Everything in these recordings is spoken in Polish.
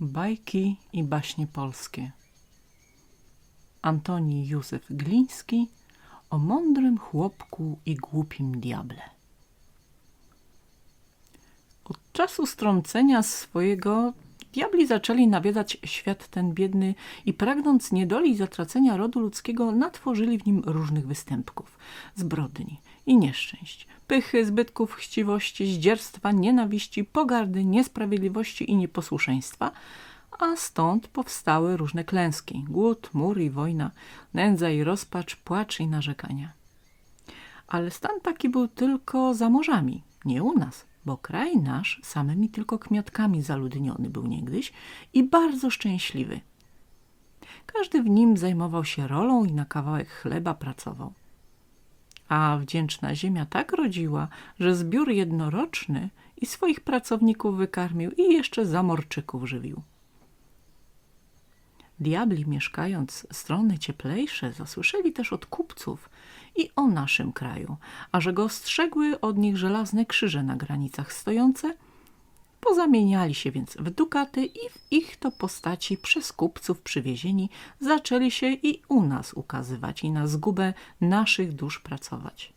Bajki i baśnie polskie. Antoni Józef Gliński o mądrym chłopku i głupim diable. Od czasu strącenia swojego diabli zaczęli nawiedzać świat ten biedny i pragnąc niedoli zatracenia rodu ludzkiego natworzyli w nim różnych występków, zbrodni i nieszczęść, pychy, zbytków, chciwości, zdzierstwa, nienawiści, pogardy, niesprawiedliwości i nieposłuszeństwa, a stąd powstały różne klęski, głód, mur i wojna, nędza i rozpacz, płacz i narzekania. Ale stan taki był tylko za morzami, nie u nas, bo kraj nasz samymi tylko kmiotkami zaludniony był niegdyś i bardzo szczęśliwy. Każdy w nim zajmował się rolą i na kawałek chleba pracował a wdzięczna ziemia tak rodziła, że zbiór jednoroczny i swoich pracowników wykarmił i jeszcze zamorczyków żywił. Diabli mieszkając strony cieplejsze zasłyszeli też od kupców i o naszym kraju, a że go ostrzegły od nich żelazne krzyże na granicach stojące – Pozamieniali się więc w dukaty i w ich to postaci przez kupców przywiezieni zaczęli się i u nas ukazywać i na zgubę naszych dusz pracować.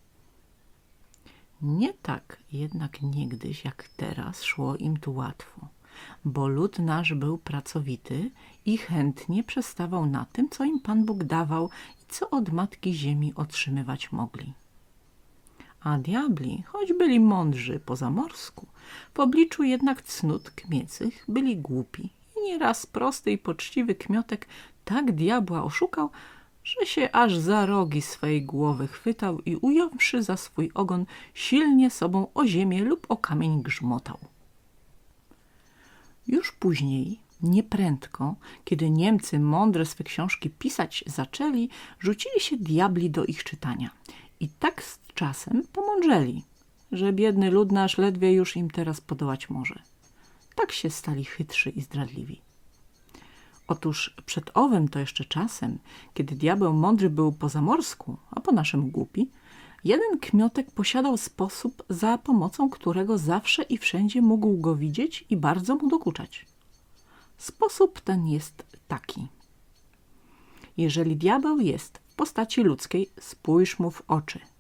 Nie tak jednak niegdyś jak teraz szło im tu łatwo, bo lud nasz był pracowity i chętnie przestawał na tym, co im Pan Bóg dawał i co od Matki Ziemi otrzymywać mogli. A diabli, choć byli mądrzy po zamorsku, w obliczu jednak cnót kmiecych byli głupi i nieraz prosty i poczciwy kmiotek tak diabła oszukał, że się aż za rogi swej głowy chwytał i ująwszy za swój ogon silnie sobą o ziemię lub o kamień grzmotał. Już później, nieprędko, kiedy Niemcy mądre swe książki pisać zaczęli, rzucili się diabli do ich czytania i tak czasem pomądrzeli że biedny lud nasz ledwie już im teraz podołać może. Tak się stali chytrzy i zdradliwi. Otóż przed owym to jeszcze czasem, kiedy diabeł mądry był po zamorsku, a po naszym głupi, jeden kmiotek posiadał sposób, za pomocą którego zawsze i wszędzie mógł go widzieć i bardzo mu dokuczać. Sposób ten jest taki. Jeżeli diabeł jest w postaci ludzkiej, spójrz mu w oczy –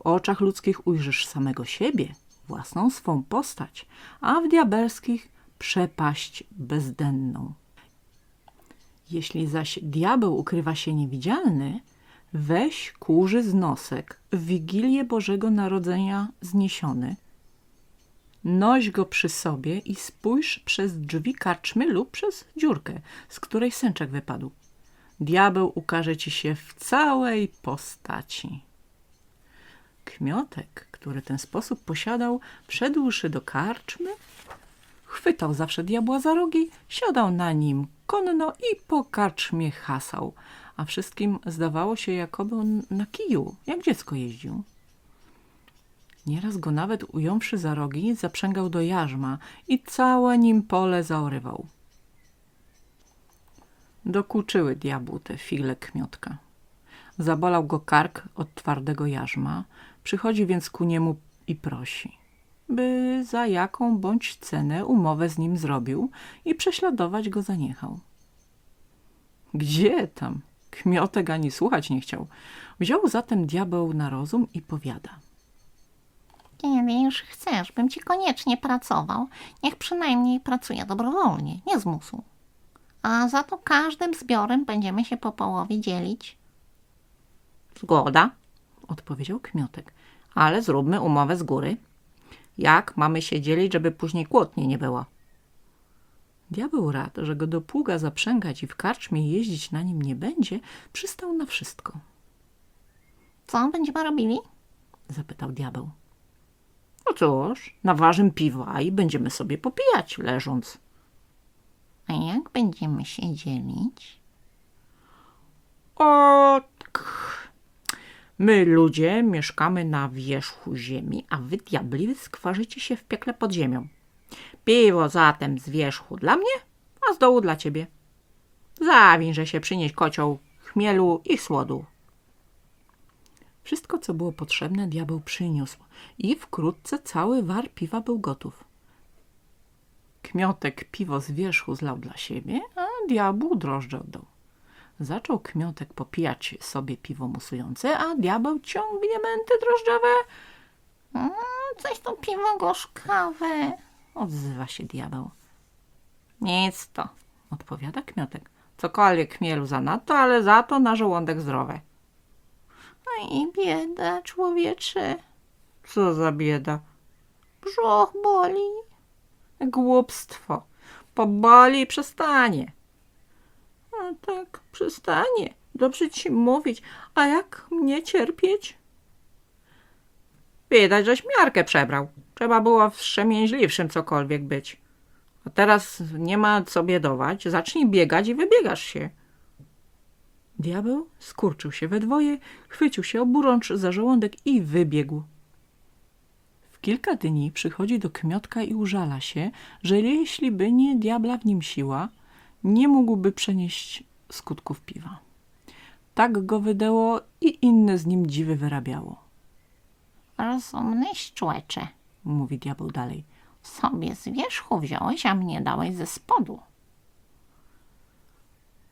w oczach ludzkich ujrzysz samego siebie, własną swą postać, a w diabelskich przepaść bezdenną. Jeśli zaś diabeł ukrywa się niewidzialny, weź kurzy z nosek w Wigilię Bożego Narodzenia zniesiony, noś go przy sobie i spójrz przez drzwi karczmy lub przez dziurkę, z której sęczek wypadł. Diabeł ukaże ci się w całej postaci. Kmiotek, który ten sposób posiadał, wszedłszy do karczmy, chwytał zawsze diabła za rogi, siadał na nim konno i po karczmie hasał, a wszystkim zdawało się, jakoby on na kiju, jak dziecko jeździł. Nieraz go nawet ująwszy za rogi, zaprzęgał do jarzma i całe nim pole zaorywał. Dokuczyły diabłu te figle kmiotka. Zabolał go kark od twardego jarzma, Przychodzi więc ku niemu i prosi, by za jaką bądź cenę umowę z nim zrobił i prześladować go zaniechał. Gdzie tam? Kmiotek ani słuchać nie chciał. Wziął zatem diabeł na rozum i powiada. Kiedy już chcesz, bym ci koniecznie pracował, niech przynajmniej pracuje dobrowolnie, nie z musu. A za to każdym zbiorem będziemy się po połowie dzielić. Zgoda, odpowiedział Kmiotek. Ale zróbmy umowę z góry. Jak mamy się dzielić, żeby później kłótni nie było? Diabeł rad, że go do pługa zaprzęgać i w karczmie jeździć na nim nie będzie, przystał na wszystko. Co będziemy robili? Zapytał diabeł. No cóż, naważym piwa i będziemy sobie popijać leżąc. A jak będziemy się dzielić? O, My, ludzie, mieszkamy na wierzchu ziemi, a wy, diabli, skwarzycie się w piekle pod ziemią. Piwo zatem z wierzchu dla mnie, a z dołu dla ciebie. Zawinże się przynieść kocioł chmielu i słodu. Wszystko, co było potrzebne, diabeł przyniósł i wkrótce cały war piwa był gotów. Kmiotek piwo z wierzchu zlał dla siebie, a diabłu drożdże oddał. Zaczął Kmiotek popijać sobie piwo musujące, a diabeł ciągnie męty drożdżowe. Mm, coś to piwo gorzkawe. Odzywa się diabeł. Nic to, odpowiada Kmiotek. Cokolwiek chmielu za nadto, ale za to na żołądek zdrowe. No i bieda, człowiecze. Co za bieda. Brzuch boli. Głupstwo. Poboli i przestanie. Tak, przestanie. Dobrze ci mówić. A jak mnie cierpieć? Widać, żeś miarkę przebrał. Trzeba było wstrzemięźliwszym cokolwiek być. A teraz nie ma co biedować. Zacznij biegać i wybiegasz się. Diabeł skurczył się we dwoje, chwycił się oburącz za żołądek i wybiegł. W kilka dni przychodzi do Kmiotka i użala się, że jeśli by nie diabla w nim siła, nie mógłby przenieść skutków piwa. Tak go wydęło i inne z nim dziwy wyrabiało. Rozumnyś, człecze. Mówi diabeł dalej. Sobie z wierzchu wziąłeś, a mnie dałeś ze spodu.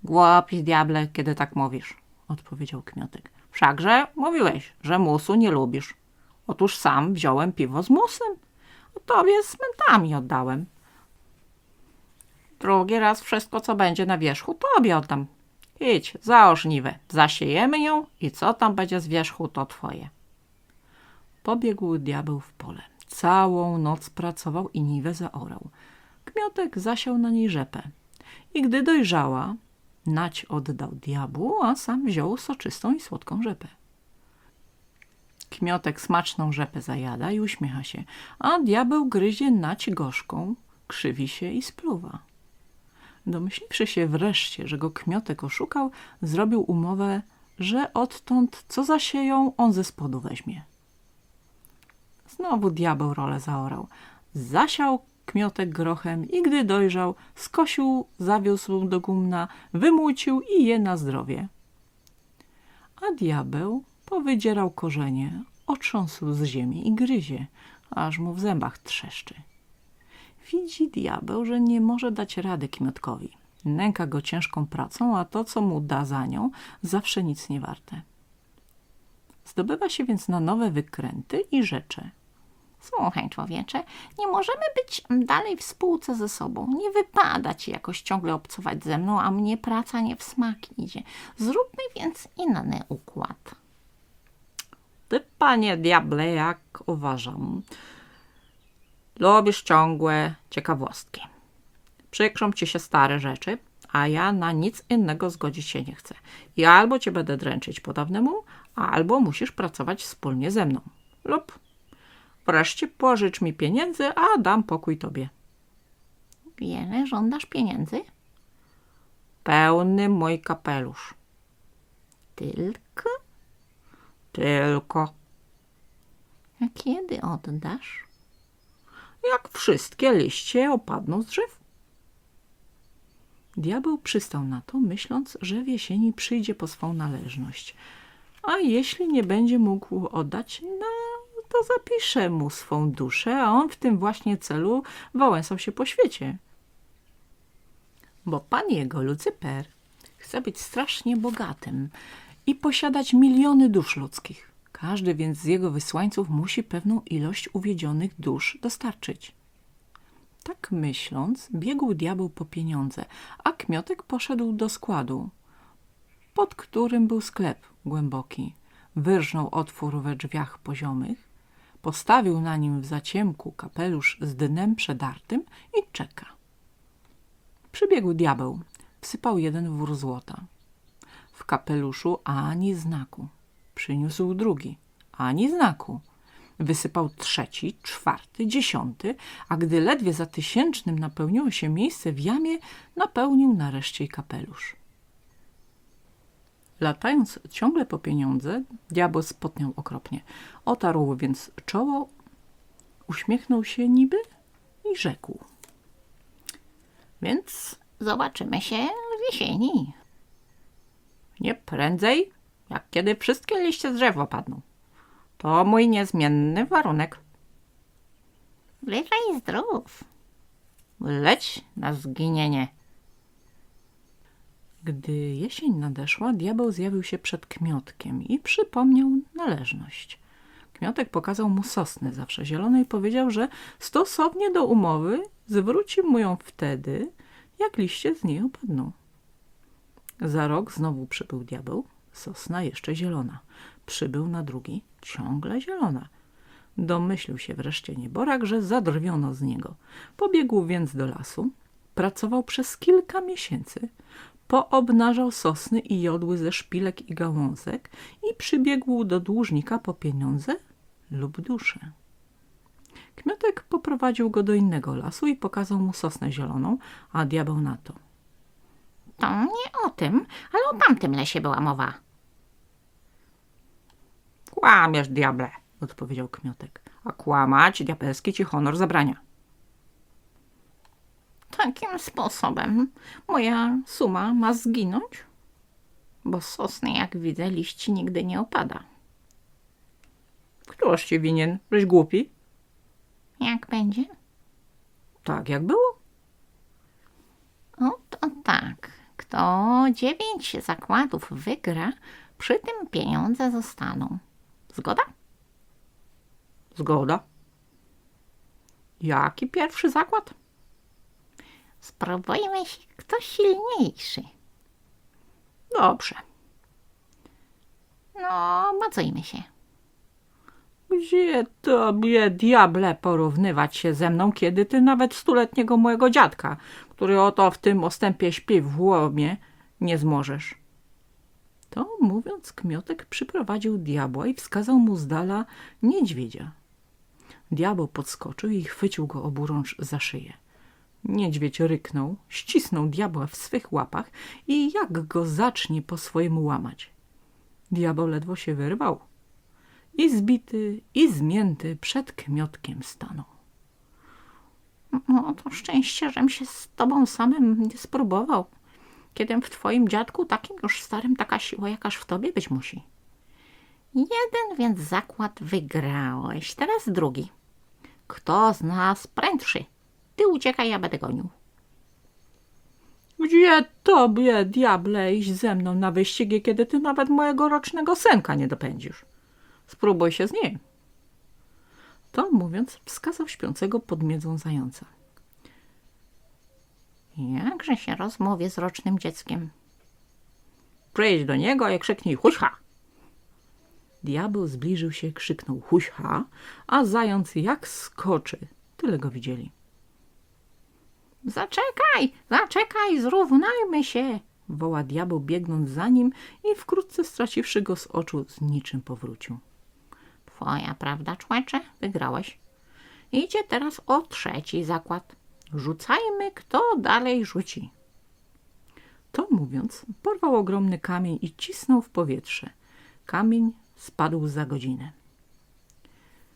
Głupi diable, kiedy tak mówisz, odpowiedział Kmiotek. Wszakże mówiłeś, że musu nie lubisz. Otóż sam wziąłem piwo z musem, a tobie z mentami oddałem. Drugi raz wszystko, co będzie na wierzchu, tobie oddam. Idź, za ożniwę, zasiejemy ją i co tam będzie z wierzchu, to twoje. Pobiegł diabeł w pole. Całą noc pracował i niwę zaorał. Kmiotek zasiał na niej rzepę. I gdy dojrzała, nać oddał diabłu, a sam wziął soczystą i słodką rzepę. Kmiotek smaczną rzepę zajada i uśmiecha się, a diabeł gryzie nać gorzką, krzywi się i spluwa. Domyśliwszy się wreszcie, że go Kmiotek oszukał, zrobił umowę, że odtąd co zasieją, on ze spodu weźmie. Znowu diabeł rolę zaorał. Zasiał kmiotek grochem i gdy dojrzał, skosił, zawiózł do gumna, wymłócił i je na zdrowie. A diabeł powydzierał korzenie, otrząsł z ziemi i gryzie, aż mu w zębach trzeszczy. Widzi diabeł, że nie może dać rady kmiotkowi. Nęka go ciężką pracą, a to, co mu da za nią, zawsze nic nie warte. Zdobywa się więc na nowe wykręty i rzecze. Słuchaj, człowiecze, nie możemy być dalej w spółce ze sobą. Nie wypada ci jakoś ciągle obcować ze mną, a mnie praca nie w smak idzie. Zróbmy więc inny układ. Ty, panie diable, jak uważam, lubisz ciągłe ciekawostki. Przykrzą ci się stare rzeczy, a ja na nic innego zgodzić się nie chcę. I albo cię będę dręczyć po dawnemu, albo musisz pracować wspólnie ze mną. Lub wreszcie pożycz mi pieniędzy, a dam pokój tobie. Wiele żądasz pieniędzy? Pełny mój kapelusz. Tylko? Tylko A kiedy oddasz? Jak wszystkie liście opadną z drzew. Diabeł przystał na to, myśląc, że w jesieni przyjdzie po swą należność. A jeśli nie będzie mógł oddać, no to zapisze mu swą duszę, a on w tym właśnie celu wałęsał się po świecie. Bo pan jego, Lucyper, chce być strasznie bogatym i posiadać miliony dusz ludzkich. Każdy więc z jego wysłańców musi pewną ilość uwiedzionych dusz dostarczyć. Tak myśląc, biegł diabeł po pieniądze, a Kmiotek poszedł do składu, pod którym był sklep głęboki. Wyrżnął otwór we drzwiach poziomych, postawił na nim w zaciemku kapelusz z dnem przedartym i czeka. Przybiegł diabeł, wsypał jeden wór złota. W kapeluszu ani znaku. Przyniósł drugi, ani znaku. Wysypał trzeci, czwarty, dziesiąty, a gdy ledwie za tysięcznym napełniło się miejsce w jamie, napełnił nareszcie kapelusz. Latając ciągle po pieniądze, diabeł spotniał okropnie. Otarł więc czoło, uśmiechnął się niby i rzekł. Więc Zobaczymy się w jesieni. nie prędzej, jak kiedy wszystkie liście z drzew opadną. To mój niezmienny warunek. Leżaj zdrów. Leć na zginienie. Gdy jesień nadeszła, diabeł zjawił się przed Kmiotkiem i przypomniał należność. Kmiotek pokazał mu sosnę zawsze zieloną i powiedział, że stosownie do umowy zwróci mu ją wtedy, jak liście z niej opadną. Za rok znowu przybył diabeł, sosna jeszcze zielona. Przybył na drugi, ciągle zielona. Domyślił się wreszcie nieborak, że zadrwiono z niego. Pobiegł więc do lasu, pracował przez kilka miesięcy, poobnażał sosny i jodły ze szpilek i gałązek i przybiegł do dłużnika po pieniądze lub duszę. Kmiotek poprowadził go do innego lasu i pokazał mu sosnę zieloną, a diabeł na to. To nie o tym, ale o tamtym lesie była mowa. Kłamiesz, diable, odpowiedział Kmiotek. A kłamać diabelski ci honor zabrania. Takim sposobem moja suma ma zginąć? Bo sosny, jak widzę, liść nigdy nie opada. Któż ci winien? Żeś głupi? Jak będzie? Tak jak było. O, to tak. Kto dziewięć zakładów wygra, przy tym pieniądze zostaną. Zgoda? Zgoda. Jaki pierwszy zakład? Spróbujmy się, kto silniejszy. Dobrze. No, mocujmy się. Gdzie tobie, diable, porównywać się ze mną, kiedy ty nawet stuletniego mojego dziadka, który oto w tym ostępie śpi w łomie, nie zmożesz? To mówiąc, Kmiotek przyprowadził diabła i wskazał mu z dala niedźwiedzia. Diabeł podskoczył i chwycił go oburącz za szyję. Niedźwiedź ryknął, ścisnął diabła w swych łapach i jak go zacznie po swojemu łamać. Diabeł ledwo się wyrwał. I zbity, i zmięty przed kmiotkiem stanął. No, to szczęście, żem się z tobą samym nie spróbował. Kiedym w twoim dziadku, takim już starym, taka siła, jakaż w tobie być musi. Jeden więc zakład wygrałeś, teraz drugi. Kto z nas prędszy? Ty uciekaj, ja będę gonił. Gdzie tobie, diable, iść ze mną na wyścigi, kiedy ty nawet mojego rocznego senka nie dopędzisz? Spróbuj się z nim. To mówiąc, wskazał śpiącego pod miedzą zająca. Jakże się rozmówię z rocznym dzieckiem. Przyjdź do niego i krzyknij huśha. Diabeł zbliżył się, krzyknął huśha, a zając jak skoczy. Tyle go widzieli. Zaczekaj, zaczekaj, zrównajmy się. Woła diabeł biegnąc za nim i wkrótce straciwszy go z oczu z niczym powrócił. Twoja prawda, człecze? Wygrałeś. Idzie teraz o trzeci zakład. Rzucajmy, kto dalej rzuci. To mówiąc, porwał ogromny kamień i cisnął w powietrze. Kamień spadł za godzinę.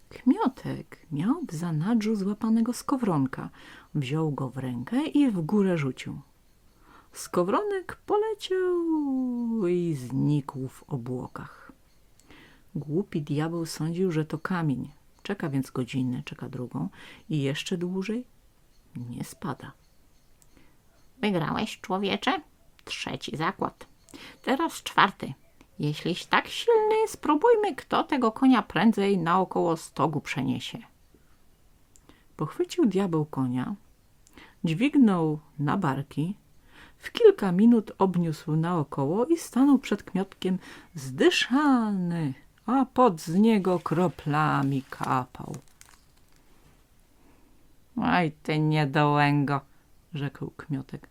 Kmiotek miał w zanadrzu złapanego skowronka. Wziął go w rękę i w górę rzucił. Skowronek poleciał i znikł w obłokach. Głupi diabeł sądził, że to kamień. Czeka więc godzinę, czeka drugą i jeszcze dłużej nie spada. Wygrałeś, człowiecze? Trzeci zakład. Teraz czwarty. Jeśliś tak silny, spróbujmy, kto tego konia prędzej naokoło stogu przeniesie. Pochwycił diabeł konia, dźwignął na barki, w kilka minut obniósł naokoło i stanął przed kmiotkiem zdyszany, a pot z niego kroplami kapał. Aj ty niedołęgo, Rzekł kmiotek.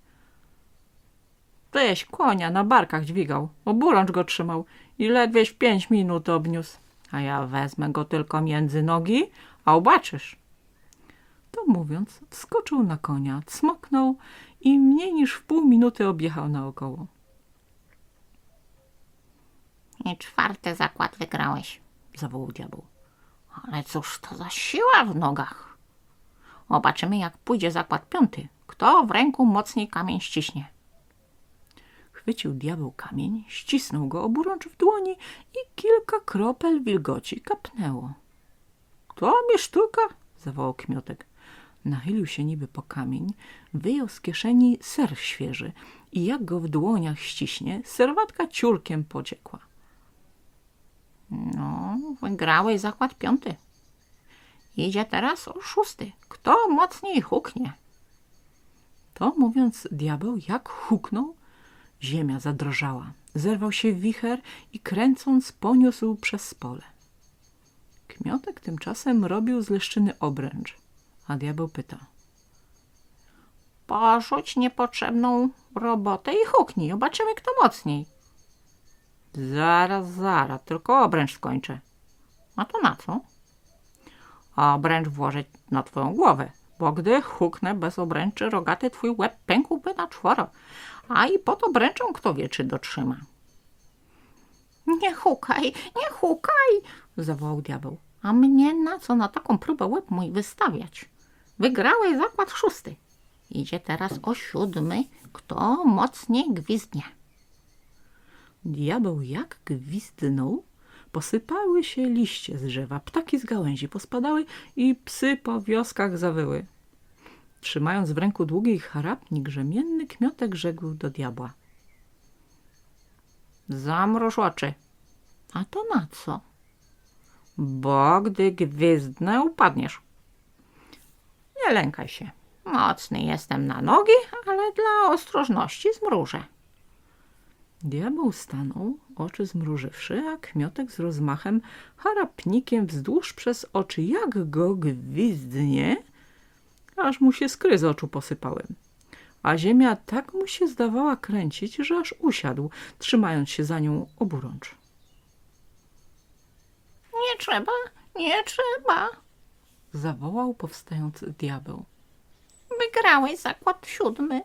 tyś konia na barkach dźwigał, oburącz go trzymał i ledwieś pięć minut obniósł. A ja wezmę go tylko między nogi, a obaczysz. To mówiąc, wskoczył na konia, cmoknął i mniej niż w pół minuty objechał naokoło. I czwarty zakład wygrałeś, zawołał diabeł. Ale cóż to za siła w nogach? Zobaczymy, jak pójdzie zakład piąty. Kto w ręku mocniej kamień ściśnie? Chwycił diabeł kamień, ścisnął go oburącz w dłoni i kilka kropel wilgoci kapnęło. To mi sztuka, Zawołał kmiotek. Nachylił się niby po kamień, wyjął z kieszeni ser świeży i jak go w dłoniach ściśnie, serwatka ciurkiem pociekła. No, wygrałeś zakład piąty. Idzie teraz o szósty. Kto mocniej huknie? To mówiąc, diabeł jak huknął, ziemia zadrżała. Zerwał się wicher i kręcąc poniósł przez pole. Kmiotek tymczasem robił z leszczyny obręcz, a diabeł pyta. Porzuć niepotrzebną robotę i huknij. Zobaczymy, kto mocniej. Zaraz, zaraz, tylko obręcz skończę. A to na co? Obręcz włożyć na twoją głowę, bo gdy huknę bez obręczy, rogaty twój łeb pękłby na czworo, a i pod obręczą kto wie, czy dotrzyma. Nie hukaj, nie hukaj! Zawołał diabeł. A mnie na co na taką próbę łeb mój wystawiać? Wygrałeś zakład szósty. Idzie teraz o siódmy. Kto mocniej gwizdnie? Diabeł jak gwizdnął, posypały się liście z drzewa, ptaki z gałęzi pospadały i psy po wioskach zawyły. Trzymając w ręku długi charapnik rzemienny, kmiotek rzekł do diabła. Zamruż oczy, A to na co? bo gdy gwizdnę, upadniesz. Nie lękaj się. Mocny jestem na nogi, ale dla ostrożności zmrużę. Diabeł stanął, oczy zmrużywszy, a kmiotek z rozmachem harapnikiem wzdłuż przez oczy jak go gwizdnie, aż mu się skry z oczu posypały. A ziemia tak mu się zdawała kręcić, że aż usiadł, trzymając się za nią oburącz. Nie trzeba, nie trzeba. Zawołał powstając diabeł. Wygrałeś zakład siódmy.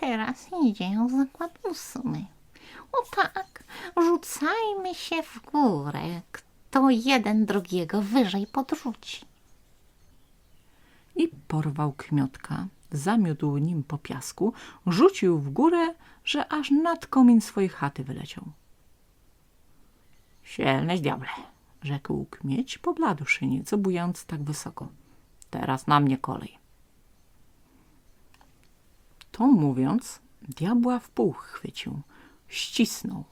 Teraz idzie zakład ósmy. O tak, rzucajmy się w górę. Kto jeden drugiego wyżej podrzuci. I porwał kmiotka, zamiótł nim po piasku, rzucił w górę, że aż nad komin swojej chaty wyleciał. Silny diable, Rzekł kmieć, pobladłszy nieco, bując tak wysoko. teraz na mnie kolej. To mówiąc, diabła w pół chwycił, ścisnął,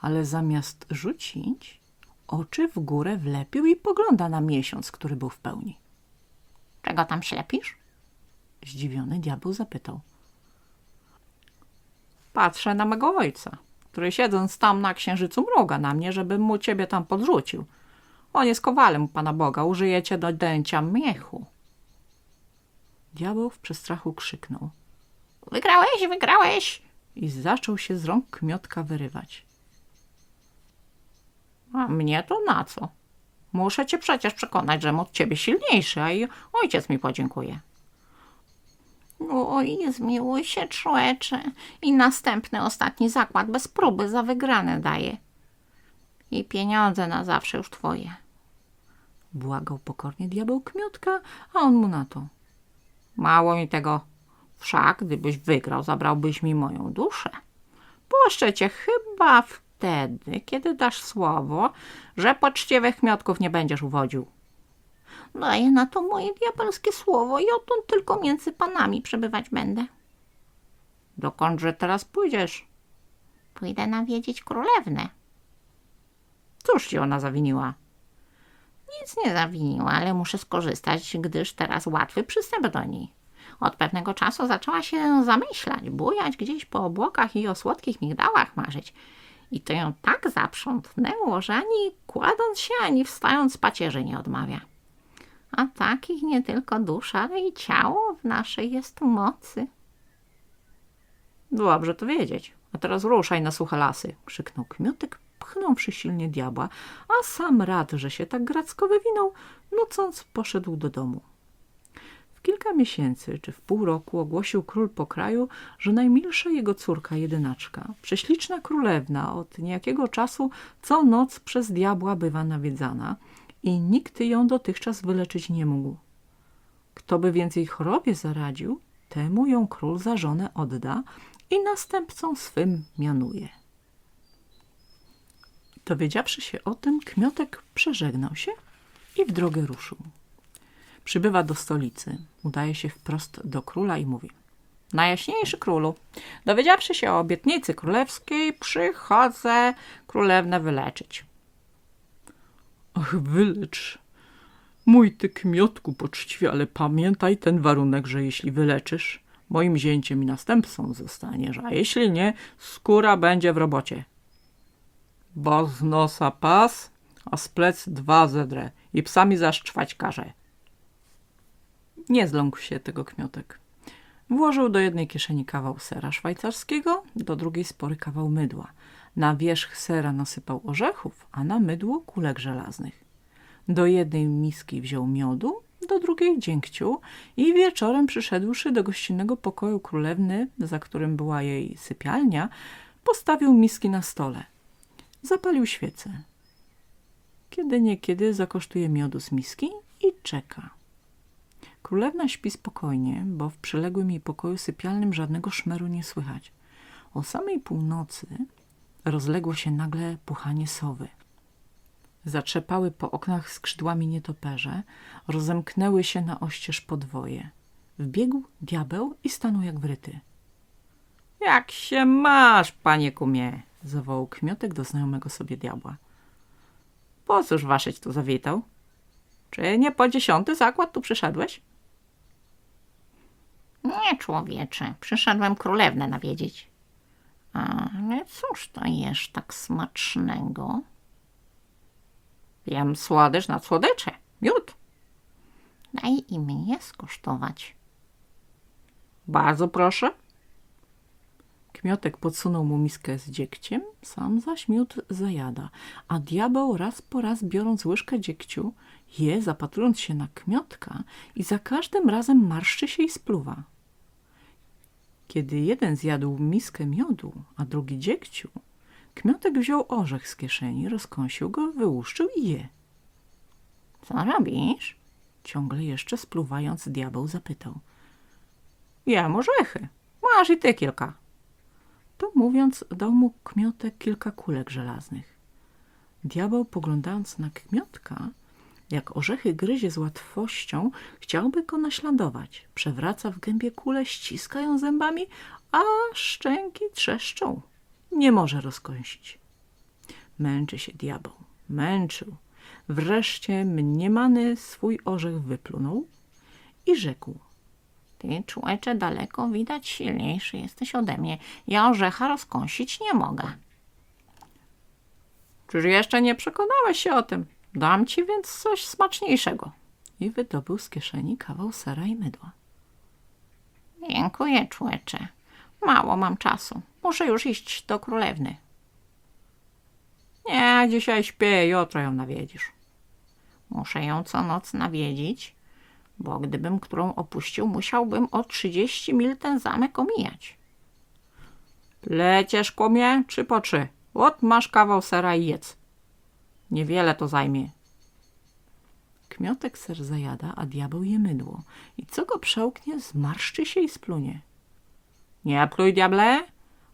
ale zamiast rzucić, oczy w górę wlepił i pogląda na miesiąc, który był w pełni. Czego tam ślepisz? Zdziwiony diabeł zapytał. Patrzę na mego ojca, który siedząc tam na księżycu mruga na mnie, żebym mu ciebie tam podrzucił. On jest kowalem Pana Boga, użyjecie do dęcia miechu. Diabeł w przestrachu krzyknął Wygrałeś, wygrałeś. i zaczął się z rąk kmiotka wyrywać. A mnie to na co? Muszę cię przecież przekonać, żem od ciebie silniejszy, a i ojciec mi podziękuje. Oj, zmiłuj się, człecze. I następny, ostatni zakład bez próby za wygrane daje. I pieniądze na zawsze już twoje. Błagał pokornie diabeł kmiotka, a on mu na to. Mało mi tego. Wszak, gdybyś wygrał, zabrałbyś mi moją duszę. Puszczę cię chyba wtedy, kiedy dasz słowo, że poczciwych kmiotków nie będziesz uwodził. Daję na to moje diabelskie słowo i odtąd tylko między panami przebywać będę. Dokądże teraz pójdziesz? Pójdę nawiedzić królewnę. Cóż ci ona zawiniła? Nic nie zawiniła, ale muszę skorzystać, gdyż teraz łatwy przystęp do niej. Od pewnego czasu zaczęła się zamyślać, bujać gdzieś po obłokach i o słodkich migdałach marzyć. I to ją tak zaprzątnęło, że ani kładąc się, ani wstając z pacierzy nie odmawia. A takich nie tylko dusza, ale i ciało w naszej jest mocy. Dobrze to wiedzieć. A teraz ruszaj na suche lasy. Krzyknął kmiotek, pchnąwszy silnie diabła, a sam rad, że się tak gracko wywinął, nucąc poszedł do domu. Kilka miesięcy czy w pół roku ogłosił król po kraju, że najmilsza jego córka jedynaczka, prześliczna królewna, od niejakiego czasu co noc przez diabła bywa nawiedzana i nikt ją dotychczas wyleczyć nie mógł. Kto by więc jej chorobie zaradził, temu ją król za żonę odda i następcą swym mianuje. Dowiedziawszy się o tym, Kmiotek przeżegnał się i w drogę ruszył. Przybywa do stolicy, udaje się wprost do króla i mówi Najjaśniejszy królu, dowiedziawszy się o obietnicy królewskiej, przychodzę królewnę wyleczyć. Ach, wylecz, mój ty kmiotku poczciwie, ale pamiętaj ten warunek, że jeśli wyleczysz, moim zięciem i następcą zostaniesz, a jeśli nie, skóra będzie w robocie. Bo z nosa pas, a z plec dwa zedrę i psami zaszczwać każe. Nie zląkł się tego kmiotek. Włożył do jednej kieszeni kawał sera szwajcarskiego, do drugiej spory kawał mydła. Na wierzch sera nasypał orzechów, a na mydło kulek żelaznych. Do jednej miski wziął miodu, do drugiej dziękciu i wieczorem przyszedłszy do gościnnego pokoju królewny, za którym była jej sypialnia, postawił miski na stole. Zapalił świecę. Kiedy niekiedy zakosztuje miodu z miski i czeka. Królewna śpi spokojnie, bo w przyległym jej pokoju sypialnym żadnego szmeru nie słychać. O samej północy rozległo się nagle puchanie sowy. Zatrzepały po oknach skrzydłami nietoperze, rozemknęły się na oścież podwoje. Wbiegł diabeł i stanął jak wryty. – Jak się masz, panie kumie? – zawołał kmiotek do znajomego sobie diabła. – Po cóż waszeć tu zawitał? Czy nie po dziesiąty zakład tu przyszedłeś? Nie, człowiecze, przyszedłem królewnę nawiedzieć. Ale cóż to jesz tak smacznego? Jem słodycz na słodycze, miód. Daj i mnie skosztować. Bardzo proszę. Kmiotek podsunął mu miskę z dziegciem, sam zaś miód zajada, a diabeł raz po raz biorąc łyżkę dziegciu, je zapatrując się na kmiotka i za każdym razem marszczy się i spluwa. Kiedy jeden zjadł miskę miodu, a drugi dziegciu, kmiotek wziął orzech z kieszeni, rozkąsił go, wyłuszczył i je. Co robisz? Ciągle jeszcze spluwając, diabeł zapytał. Jem orzechy. Masz i ty kilka. To mówiąc, dał mu kmiotek kilka kulek żelaznych. Diabeł, poglądając na kmiotka, jak orzechy gryzie z łatwością, chciałby go naśladować. Przewraca w gębie kulę, ściska ją zębami, a szczęki trzeszczą. Nie może rozkąsić. Męczy się diabeł. Męczył. Wreszcie mniemany swój orzech wyplunął i rzekł. Ty, człecze, daleko widać silniejszy jesteś ode mnie. Ja orzecha rozkąsić nie mogę. Czyż jeszcze nie przekonałeś się o tym? Dam ci więc coś smaczniejszego. I wydobył z kieszeni kawał sera i mydła. Dziękuję, człecze. Mało mam czasu. Muszę już iść do królewny. Nie, dzisiaj śpię, jutro ją nawiedzisz. Muszę ją co noc nawiedzić, bo gdybym którą opuścił, musiałbym o 30 mil ten zamek omijać. Leciesz, kumie, czy po trzy? Ot, masz kawał sera i jedz. Niewiele to zajmie. Kmiotek ser zajada, a diabeł je mydło. I co go przełknie, zmarszczy się i splunie. Nie pluj, diable,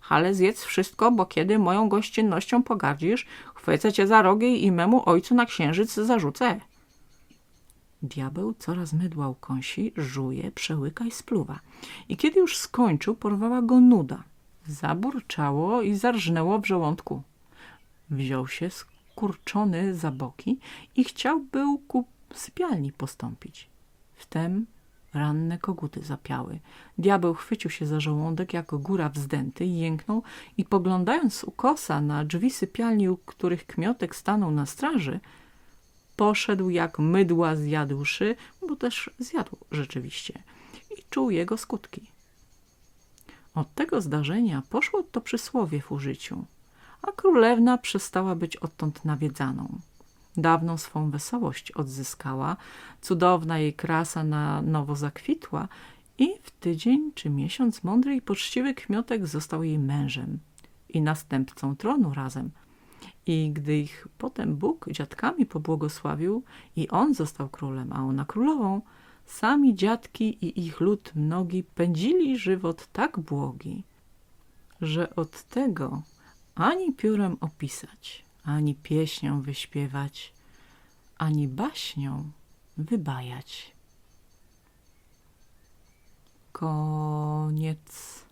ale zjedz wszystko, bo kiedy moją gościnnością pogardzisz, chwycę cię za rogi i memu ojcu na księżyc zarzucę. Diabeł coraz mydła ukąsi, żuje, przełyka i spluwa. I kiedy już skończył, porwała go nuda. Zaburczało i zarżnęło w żołądku. Wziął się skurczony za boki i chciał był ku sypialni postąpić. Wtem ranne koguty zapiały. Diabeł chwycił się za żołądek jako góra wzdęty jęknął i poglądając z ukosa na drzwi sypialni, u których kmiotek stanął na straży, poszedł jak mydła zjadłszy, bo też zjadł rzeczywiście i czuł jego skutki. Od tego zdarzenia poszło to przysłowie w użyciu, a królewna przestała być odtąd nawiedzaną. Dawną swą wesołość odzyskała, cudowna jej krasa na nowo zakwitła i w tydzień czy miesiąc mądry i poczciwy kmiotek został jej mężem i następcą tronu razem. I gdy ich potem Bóg dziadkami pobłogosławił i on został królem, a ona królową, sami dziadki i ich lud mnogi pędzili żywot tak błogi, że od tego ani piórem opisać, ani pieśnią wyśpiewać, ani baśnią wybajać. Koniec.